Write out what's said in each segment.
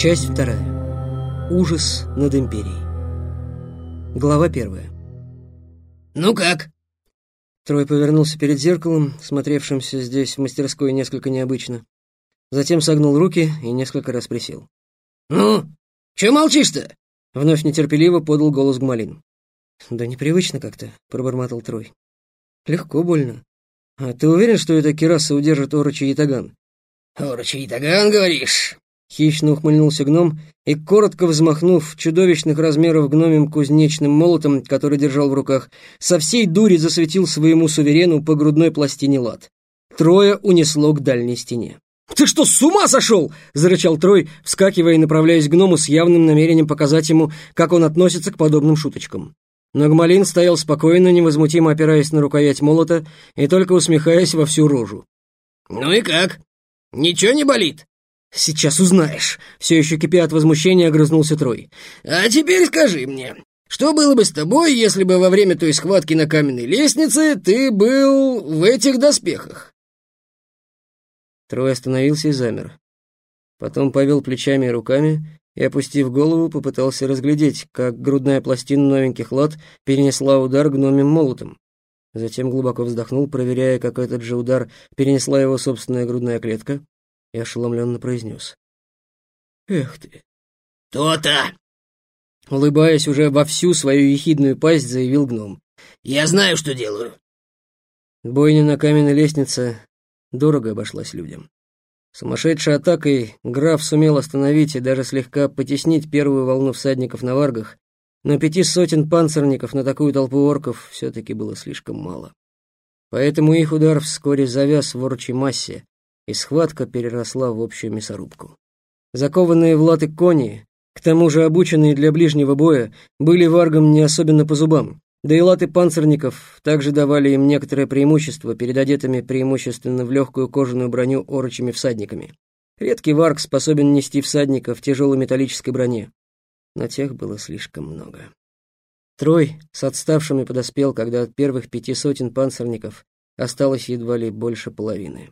Часть вторая. Ужас над империей. Глава первая. «Ну как?» Трой повернулся перед зеркалом, смотревшимся здесь в мастерской несколько необычно. Затем согнул руки и несколько раз присел. «Ну, чё молчишь-то?» Вновь нетерпеливо подал голос Гмалин. «Да непривычно как-то», — пробормотал Трой. «Легко больно. А ты уверен, что эта кераса удержит Орочи и Таган?» «Орочи и Таган, говоришь?» Хищно ухмыльнулся гном и, коротко взмахнув чудовищных размеров гномим кузнечным молотом, который держал в руках, со всей дури засветил своему суверену по грудной пластине лад. Трое унесло к дальней стене. «Ты что, с ума сошел?» — зарычал Трой, вскакивая и направляясь к гному с явным намерением показать ему, как он относится к подобным шуточкам. Но Гмалин стоял спокойно, невозмутимо опираясь на рукоять молота и только усмехаясь во всю рожу. «Ну и как? Ничего не болит?» «Сейчас узнаешь», — все еще кипя от возмущения огрызнулся Трой. «А теперь скажи мне, что было бы с тобой, если бы во время той схватки на каменной лестнице ты был в этих доспехах?» Трой остановился и замер. Потом повел плечами и руками и, опустив голову, попытался разглядеть, как грудная пластина новеньких лад перенесла удар гномим молотом. Затем глубоко вздохнул, проверяя, как этот же удар перенесла его собственная грудная клетка, и ошеломленно произнес. «Эх ты!» «То-то!» Улыбаясь уже во всю свою ехидную пасть, заявил гном. «Я знаю, что делаю!» Бойня на каменной лестнице дорого обошлась людям. Сумасшедшей атакой граф сумел остановить и даже слегка потеснить первую волну всадников на варгах, но пяти сотен панцирников на такую толпу орков все-таки было слишком мало. Поэтому их удар вскоре завяз в орчей массе, и схватка переросла в общую мясорубку. Закованные в латы кони, к тому же обученные для ближнего боя, были варгам не особенно по зубам, да и латы панцирников также давали им некоторое преимущество перед одетыми преимущественно в легкую кожаную броню орочими всадниками. Редкий варг способен нести всадника в тяжелой металлической броне, но тех было слишком много. Трой с отставшими подоспел, когда от первых пяти сотен панцирников осталось едва ли больше половины.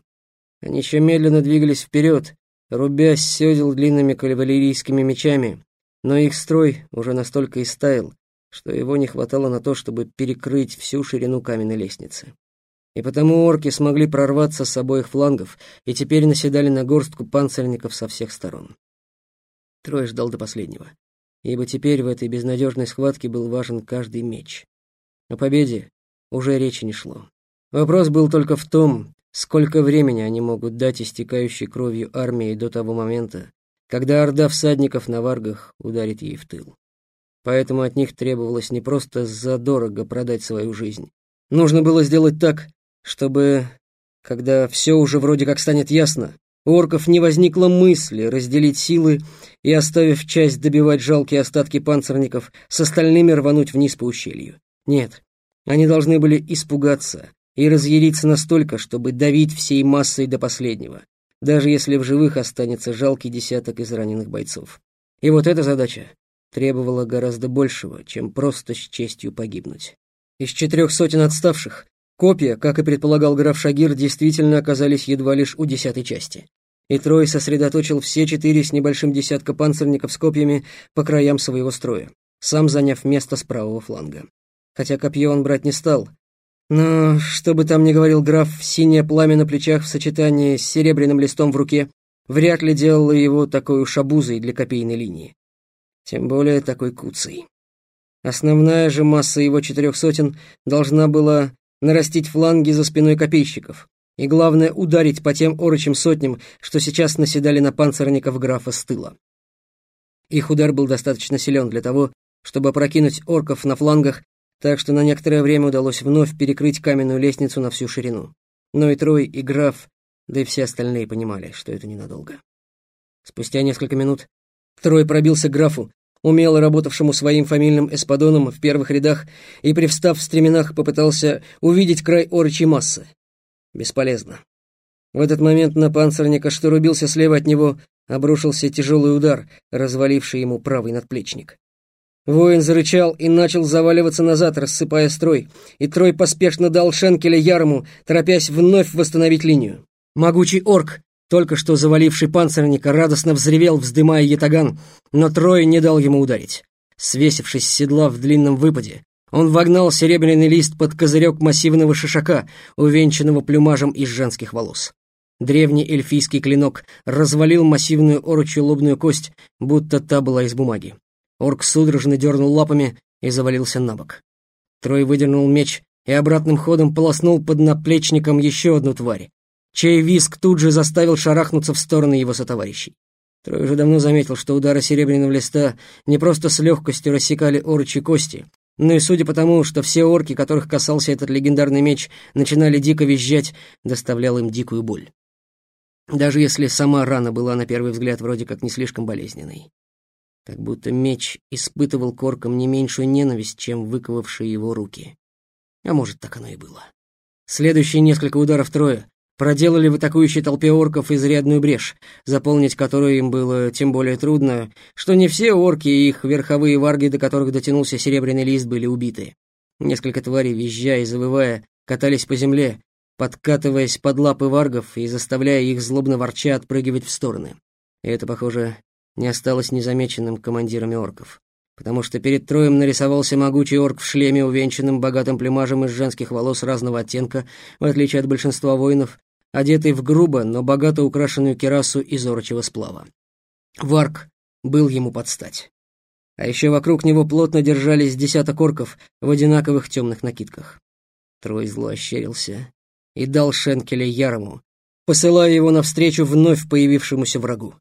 Они еще медленно двигались вперед, рубясь седел длинными кавалерийскими мечами, но их строй уже настолько истаял, что его не хватало на то, чтобы перекрыть всю ширину каменной лестницы. И потому орки смогли прорваться с обоих флангов и теперь наседали на горстку панцирников со всех сторон. Трой ждал до последнего, ибо теперь в этой безнадежной схватке был важен каждый меч. О победе уже речи не шло. Вопрос был только в том, Сколько времени они могут дать истекающей кровью армии до того момента, когда орда всадников на варгах ударит ей в тыл. Поэтому от них требовалось не просто задорого продать свою жизнь. Нужно было сделать так, чтобы, когда все уже вроде как станет ясно, у орков не возникло мысли разделить силы и, оставив часть добивать жалкие остатки панцирников, с остальными рвануть вниз по ущелью. Нет, они должны были испугаться, и разъяриться настолько, чтобы давить всей массой до последнего, даже если в живых останется жалкий десяток израненных бойцов. И вот эта задача требовала гораздо большего, чем просто с честью погибнуть. Из четырех сотен отставших копья, как и предполагал граф Шагир, действительно оказались едва лишь у десятой части. И Трой сосредоточил все четыре с небольшим десятка панцирников с копьями по краям своего строя, сам заняв место с правого фланга. Хотя копье он брать не стал, но, что бы там ни говорил граф, синее пламя на плечах в сочетании с серебряным листом в руке вряд ли делало его такой уж обузой для копейной линии. Тем более такой куцей. Основная же масса его четырех сотен должна была нарастить фланги за спиной копейщиков, и главное ударить по тем орочим сотням, что сейчас наседали на панцирников графа с тыла. Их удар был достаточно силен для того, чтобы опрокинуть орков на флангах так что на некоторое время удалось вновь перекрыть каменную лестницу на всю ширину. Но и Трой, и граф, да и все остальные понимали, что это ненадолго. Спустя несколько минут Трой пробился к графу, умело работавшему своим фамильным эспадоном в первых рядах, и, привстав в стременах, попытался увидеть край орочей массы. Бесполезно. В этот момент на панцирника, что рубился слева от него, обрушился тяжелый удар, разваливший ему правый надплечник. Воин зарычал и начал заваливаться назад, рассыпая строй, и Трой поспешно дал Шенкеля Ярому, торопясь вновь восстановить линию. Могучий орк только что заваливший панцирника, радостно взревел, вздымая ятаган, но Трой не дал ему ударить. Свесившись с седла в длинном выпаде, он вогнал серебряный лист под козырек массивного шишака, увенчанного плюмажем из женских волос. Древний эльфийский клинок развалил массивную орочью лобную кость, будто та была из бумаги. Орк судорожно дернул лапами и завалился на бок. Трой выдернул меч и обратным ходом полоснул под наплечником еще одну тварь, чей виск тут же заставил шарахнуться в стороны его сотоварищей. Трой уже давно заметил, что удары серебряного листа не просто с легкостью рассекали орочи кости, но и судя по тому, что все орки, которых касался этот легендарный меч, начинали дико визжать, доставлял им дикую боль. Даже если сама рана была на первый взгляд вроде как не слишком болезненной. Как будто меч испытывал корком не меньшую ненависть, чем выковавшие его руки. А может, так оно и было. Следующие несколько ударов Троя проделали в атакующей толпе орков изрядную брешь, заполнить которую им было тем более трудно, что не все орки и их верховые варги, до которых дотянулся серебряный лист, были убиты. Несколько тварей, визжая и завывая, катались по земле, подкатываясь под лапы варгов и заставляя их злобно ворча отпрыгивать в стороны. И это, похоже, не осталось незамеченным командирами орков, потому что перед троем нарисовался могучий орк в шлеме, увенчанном богатым плюмажем из женских волос разного оттенка, в отличие от большинства воинов, одетый в грубо, но богато украшенную керасу из орочего сплава. Варк был ему под стать. А еще вокруг него плотно держались десяток орков в одинаковых темных накидках. Трой зло ощерился и дал Шенкеля Ярому, посылая его навстречу вновь появившемуся врагу.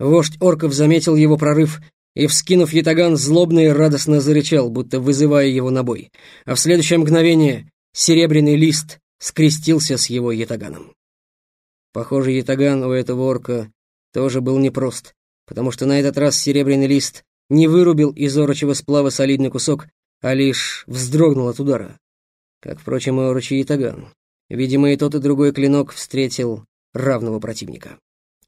Вождь орков заметил его прорыв и, вскинув ятаган, злобно и радостно зарычал, будто вызывая его на бой, а в следующее мгновение серебряный лист скрестился с его ятаганом. Похоже, ятаган у этого орка тоже был непрост, потому что на этот раз серебряный лист не вырубил из орочего сплава солидный кусок, а лишь вздрогнул от удара. Как, впрочем, и орочий ятаган. Видимо, и тот, и другой клинок встретил равного противника.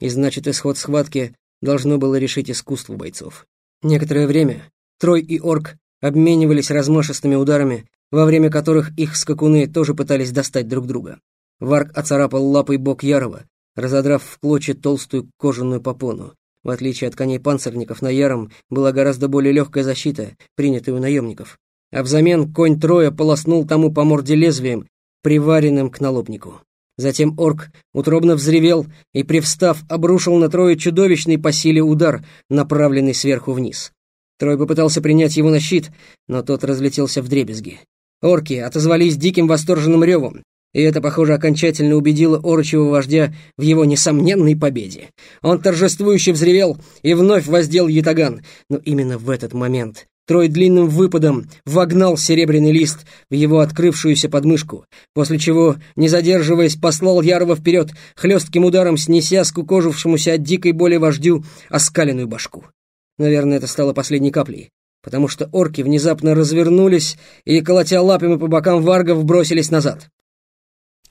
И значит, исход схватки должно было решить искусство бойцов. Некоторое время Трой и Орк обменивались размашистыми ударами, во время которых их скакуны тоже пытались достать друг друга. Варк оцарапал лапой бок Ярова, разодрав в клочья толстую кожаную попону. В отличие от коней-панцирников, на Яром была гораздо более легкая защита, принятая у наемников. А взамен конь Троя полоснул тому по морде лезвием, приваренным к налобнику. Затем орк утробно взревел и, привстав, обрушил на Троя чудовищный по силе удар, направленный сверху вниз. Трой попытался принять его на щит, но тот разлетелся в дребезги. Орки отозвались диким восторженным ревом, и это, похоже, окончательно убедило орочего вождя в его несомненной победе. Он торжествующе взревел и вновь воздел ятаган, но именно в этот момент Трой длинным выпадом вогнал серебряный лист в его открывшуюся подмышку, после чего, не задерживаясь, послал Ярова вперед, хлестким ударом снеся скукожившемуся от дикой боли вождю оскаленную башку. Наверное, это стало последней каплей, потому что орки внезапно развернулись и, колотя лапами по бокам варгов, бросились назад.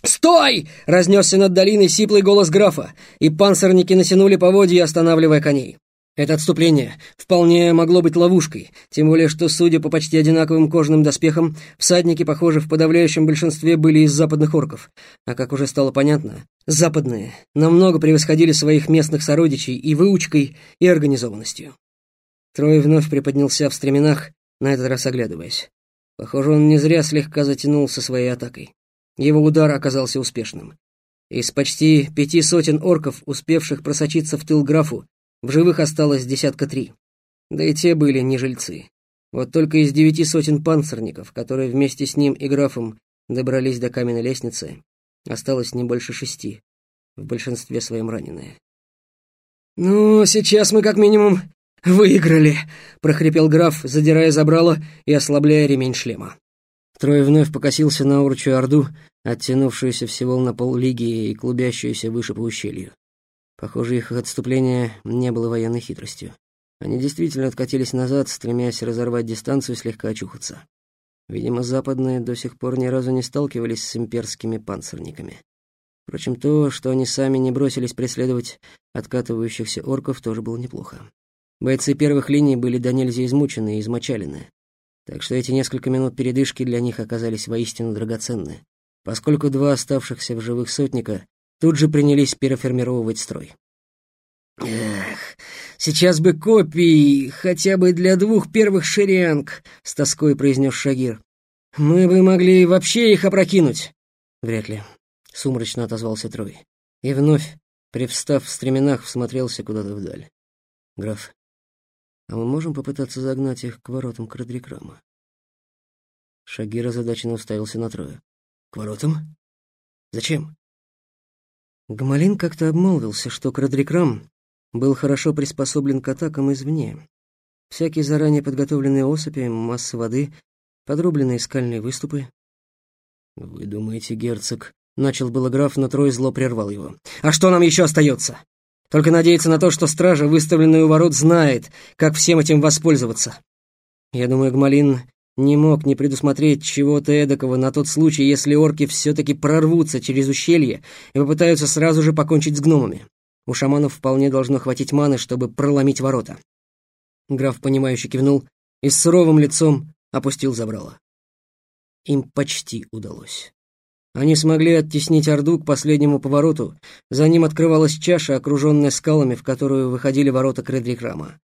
«Стой!» — разнесся над долиной сиплый голос графа, и панцирники натянули поводья, останавливая коней. Это отступление вполне могло быть ловушкой, тем более что, судя по почти одинаковым кожаным доспехам, всадники, похоже, в подавляющем большинстве были из западных орков. А как уже стало понятно, западные намного превосходили своих местных сородичей и выучкой, и организованностью. Трой вновь приподнялся в стременах, на этот раз оглядываясь. Похоже, он не зря слегка затянул со своей атакой. Его удар оказался успешным. Из почти пяти сотен орков, успевших просочиться в тыл графу, в живых осталось десятка три. Да и те были не жильцы. Вот только из девяти сотен панцирников, которые вместе с ним и графом добрались до каменной лестницы, осталось не больше шести, в большинстве своем раненые. «Ну, сейчас мы как минимум выиграли», — прохрипел граф, задирая забрало и ослабляя ремень шлема. Трой вновь покосился на урчу орду, оттянувшуюся всего на поллиги и клубящуюся выше по ущелью. Похоже, их отступление не было военной хитростью. Они действительно откатились назад, стремясь разорвать дистанцию и слегка очухаться. Видимо, западные до сих пор ни разу не сталкивались с имперскими панцирниками. Впрочем, то, что они сами не бросились преследовать откатывающихся орков, тоже было неплохо. Бойцы первых линий были до нельзя измучены и измочалены, так что эти несколько минут передышки для них оказались воистину драгоценны, поскольку два оставшихся в живых сотника тут же принялись переформировывать строй. «Эх, сейчас бы копий, хотя бы для двух первых шеренг», — с тоской произнес Шагир. «Мы бы могли вообще их опрокинуть». «Вряд ли», — сумрачно отозвался Трой. И вновь, привстав в стременах, всмотрелся куда-то вдаль. «Граф, а мы можем попытаться загнать их к воротам Крадрикрама?» Шагир озадаченно уставился на Троя. «К воротам? Зачем?» Гамалин как-то обмолвился, что Крадрикрам был хорошо приспособлен к атакам извне. Всякие заранее подготовленные осыпи, масса воды, подрубленные скальные выступы. «Вы думаете, герцог...» — начал было граф, но Трой зло прервал его. «А что нам еще остается? Только надеяться на то, что стража, выставленная у ворот, знает, как всем этим воспользоваться. Я думаю, Гмалин не мог не предусмотреть чего-то эдакого на тот случай, если орки все-таки прорвутся через ущелье и попытаются сразу же покончить с гномами. У шаманов вполне должно хватить маны, чтобы проломить ворота. Граф, понимающе кивнул и с суровым лицом опустил забрало. Им почти удалось. Они смогли оттеснить Орду к последнему повороту, за ним открывалась чаша, окруженная скалами, в которую выходили ворота Кредрикрама.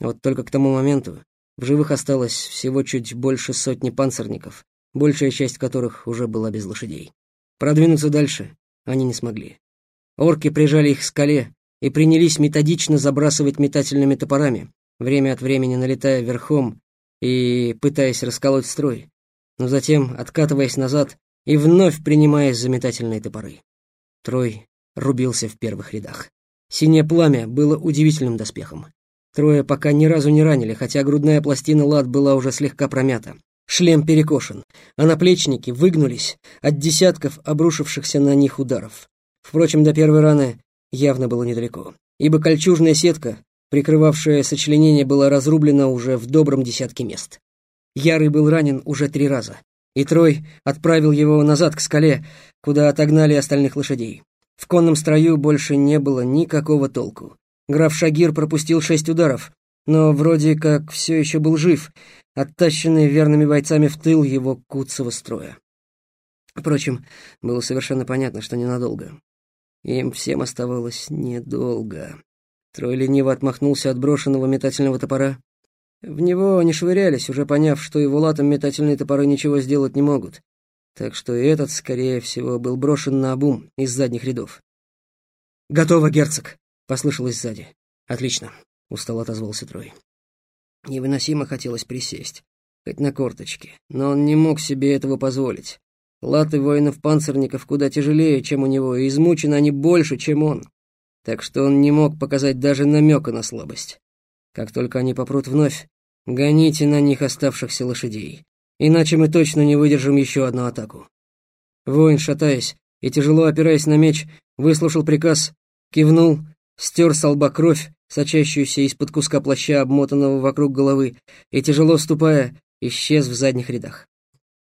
Вот только к тому моменту в живых осталось всего чуть больше сотни панцирников, большая часть которых уже была без лошадей. Продвинуться дальше они не смогли. Орки прижали их к скале и принялись методично забрасывать метательными топорами, время от времени налетая верхом и пытаясь расколоть строй, но затем откатываясь назад и вновь принимаясь за метательные топоры. Трой рубился в первых рядах. Синее пламя было удивительным доспехом. Трое пока ни разу не ранили, хотя грудная пластина лад была уже слегка промята. Шлем перекошен, а наплечники выгнулись от десятков обрушившихся на них ударов. Впрочем, до первой раны явно было недалеко, ибо кольчужная сетка, прикрывавшая сочленение, была разрублена уже в добром десятке мест. Ярый был ранен уже три раза, и Трой отправил его назад к скале, куда отогнали остальных лошадей. В конном строю больше не было никакого толку. Граф Шагир пропустил шесть ударов, но вроде как все еще был жив, оттащенный верными бойцами в тыл его куцого строя. Впрочем, было совершенно понятно, что ненадолго. Им всем оставалось недолго. Трой лениво отмахнулся от брошенного метательного топора в него не швырялись, уже поняв, что его латом метательные топоры ничего сделать не могут. Так что и этот, скорее всего, был брошен на обум из задних рядов. «Готово, герцог!» — послышалось сзади. «Отлично!» — устало отозвался Трой. Невыносимо хотелось присесть, хоть на корточки, но он не мог себе этого позволить. Латы воинов-панцирников куда тяжелее, чем у него, и измучены они больше, чем он. Так что он не мог показать даже намека на слабость. Как только они попрут вновь, гоните на них оставшихся лошадей, иначе мы точно не выдержим еще одну атаку. Воин, шатаясь и тяжело опираясь на меч, выслушал приказ, кивнул, стер с лба кровь, сочащуюся из-под куска плаща, обмотанного вокруг головы, и, тяжело ступая, исчез в задних рядах.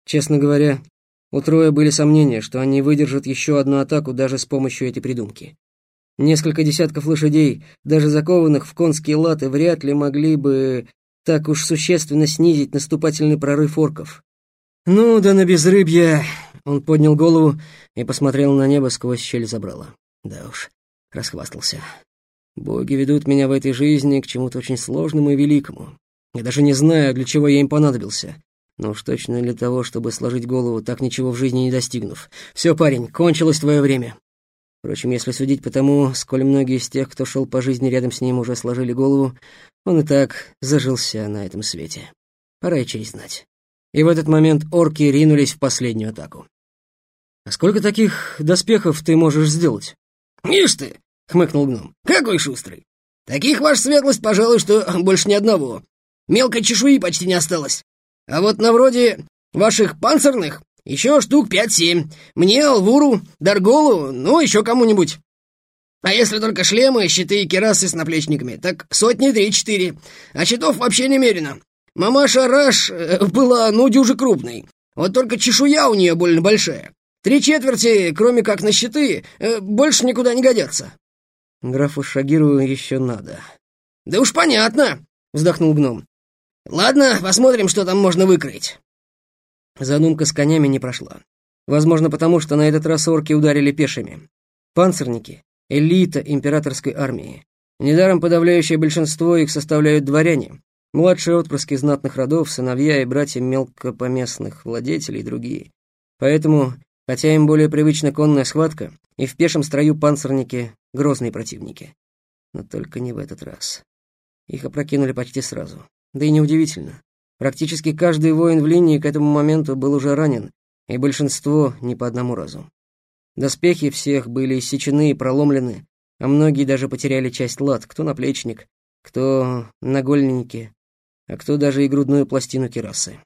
Честно говоря, у Троя были сомнения, что они выдержат еще одну атаку даже с помощью этой придумки. Несколько десятков лошадей, даже закованных в конские латы, вряд ли могли бы так уж существенно снизить наступательный прорыв орков. «Ну да на безрыбье!» Он поднял голову и посмотрел на небо сквозь щель забрала. Да уж, расхвастался. «Боги ведут меня в этой жизни к чему-то очень сложному и великому. Я даже не знаю, для чего я им понадобился. Но уж точно для того, чтобы сложить голову, так ничего в жизни не достигнув. Все, парень, кончилось твое время. Впрочем, если судить по тому, сколь многие из тех, кто шел по жизни рядом с ним, уже сложили голову, он и так зажился на этом свете. Пора и честь знать. И в этот момент орки ринулись в последнюю атаку. «А сколько таких доспехов ты можешь сделать?» «Ишь ты!» — хмыкнул гном. «Какой шустрый! Таких, ваша светлость, пожалуй, что больше ни одного. Мелкой чешуи почти не осталось. А вот на вроде ваших панцирных еще штук пять-семь. Мне, Алвуру, Дарголу, ну, еще кому-нибудь. А если только шлемы, щиты и керасы с наплечниками, так сотни три-четыре. А щитов вообще немерено. Мамаша Раш э, была, ну, дюже крупной. Вот только чешуя у нее больно большая. Три четверти, кроме как на щиты, э, больше никуда не годятся. Графу Шагиру еще надо. Да уж понятно, вздохнул гном. Ладно, посмотрим, что там можно выкроить. Задумка с конями не прошла. Возможно, потому что на этот раз орки ударили пешими. Панцирники — элита императорской армии. Недаром подавляющее большинство их составляют дворяне, младшие отпрыски знатных родов, сыновья и братья мелкопоместных владетелей и другие. Поэтому, хотя им более привычна конная схватка, и в пешем строю панцирники — грозные противники. Но только не в этот раз. Их опрокинули почти сразу. Да и неудивительно. Практически каждый воин в линии к этому моменту был уже ранен, и большинство не по одному разу. Доспехи всех были иссечены и проломлены, а многие даже потеряли часть лад, кто наплечник, кто нагольники, а кто даже и грудную пластину кирасы.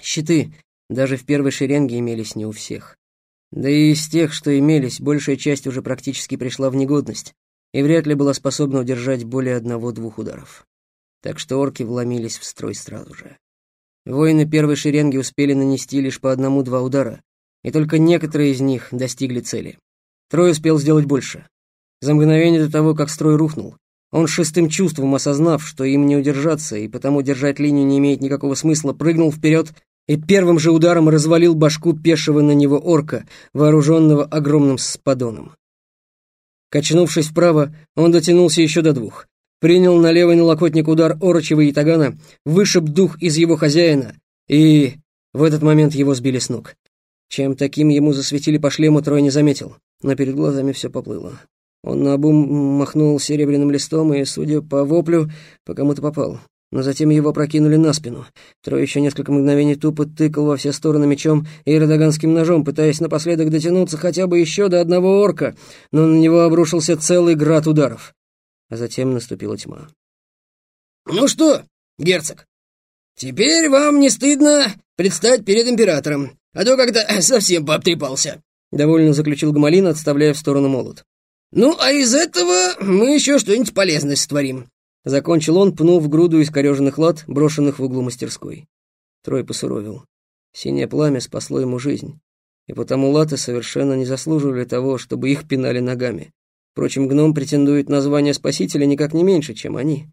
Щиты даже в первой шеренге имелись не у всех. Да и из тех, что имелись, большая часть уже практически пришла в негодность и вряд ли была способна удержать более одного-двух ударов. Так что орки вломились в строй сразу же. Воины первой шеренги успели нанести лишь по одному-два удара, и только некоторые из них достигли цели. Трой успел сделать больше. За мгновение до того, как строй рухнул, он шестым чувством осознав, что им не удержаться, и потому держать линию не имеет никакого смысла, прыгнул вперед и первым же ударом развалил башку пешего на него орка, вооруженного огромным спадоном. Качнувшись вправо, он дотянулся еще до двух. Принял на левый налокотник удар Орочева и Тагана, вышиб дух из его хозяина, и в этот момент его сбили с ног. Чем таким ему засветили по шлему, Трой не заметил, но перед глазами все поплыло. Он наобум махнул серебряным листом и, судя по воплю, по кому-то попал. Но затем его прокинули на спину. Трой еще несколько мгновений тупо тыкал во все стороны мечом и родаганским ножом, пытаясь напоследок дотянуться хотя бы еще до одного орка, но на него обрушился целый град ударов. А затем наступила тьма. «Ну что, герцог, теперь вам не стыдно предстать перед императором, а то как-то совсем пообтрепался», — довольно заключил Гамалин, отставляя в сторону молот. «Ну, а из этого мы еще что-нибудь полезное сотворим», — закончил он, пнув груду искореженных лад, брошенных в углу мастерской. Трой посуровил. Синее пламя спасло ему жизнь, и потому латы совершенно не заслуживали того, чтобы их пинали ногами. Впрочем, гном претендует на звание спасителя никак не меньше, чем они.